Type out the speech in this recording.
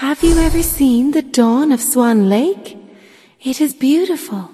Have you ever seen the dawn of Swan Lake? It is beautiful.